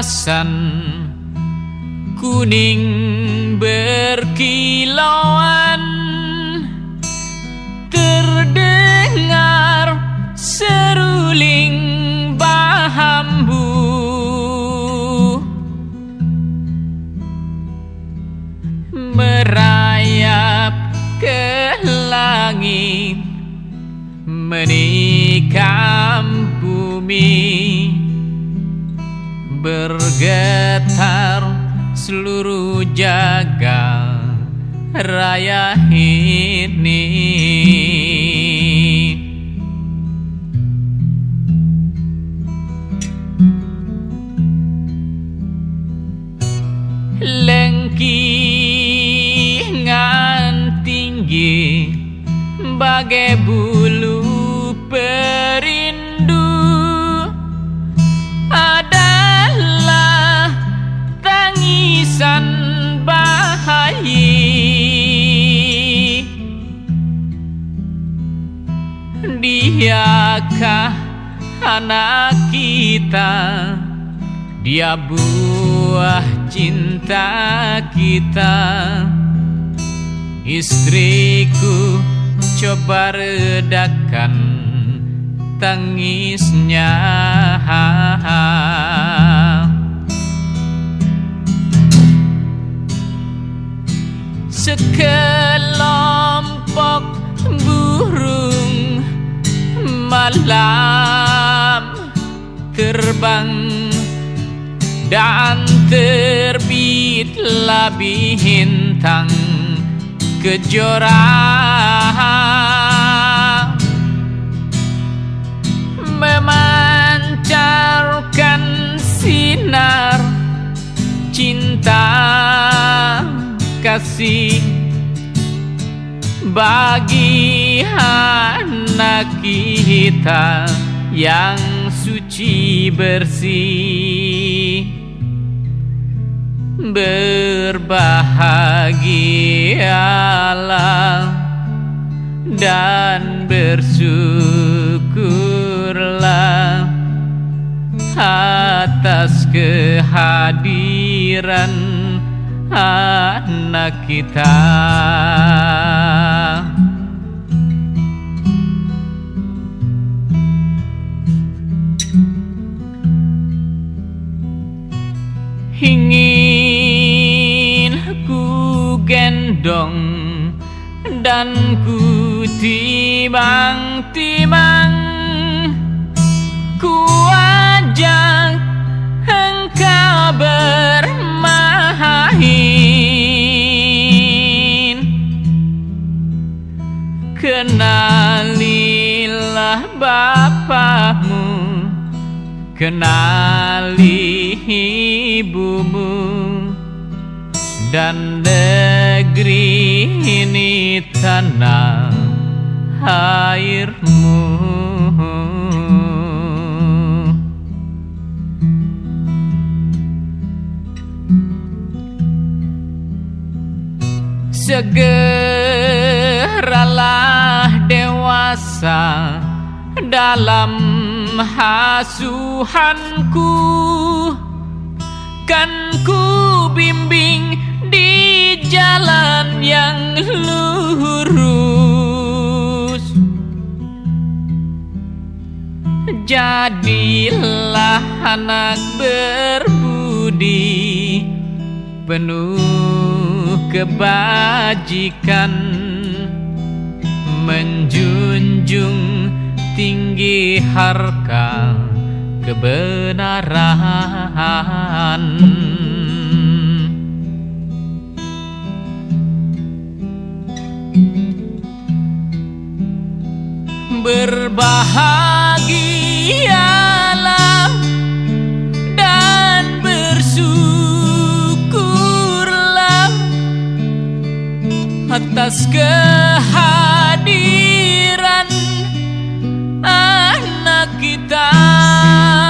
keemasan kuning berkilauan. Terdengar seruling bahambu. Merayap ke langit menikam bumi bergetar seluruh jaga raya ini. Lengkingan tinggi bagai bulu perindu tangisan bahayi. Diakah anak kita? Dia buah cinta kita. Istriku coba redakan tangisnya Sekelompok burung malam terbang dan terbitlah bintang kejora kasih bagi anak kita yang suci bersih. Berbahagialah dan bersyukurlah atas kehadiran anak kita. Ingin ku gendong dan ku timang-timang Kenalilah bapamu Kenali ibumu Dan negeri ini tanah airmu. Segeralah dewasa dalam hasuhanku. Kan ku bimbing di jalan yang lurus. Jadilah anak berbudi Penuh kebajikan. Menjunjung tinggi harga kebenaran. Berbahagialah dan bersyukurlah atas kehadiran anak kita